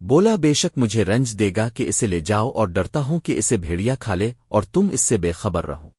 بولا بے شک مجھے رنج دے گا کہ اسے لے جاؤ اور ڈرتا ہوں کہ اسے بھیڑیا کھا لے اور تم اس سے بے خبر رہو۔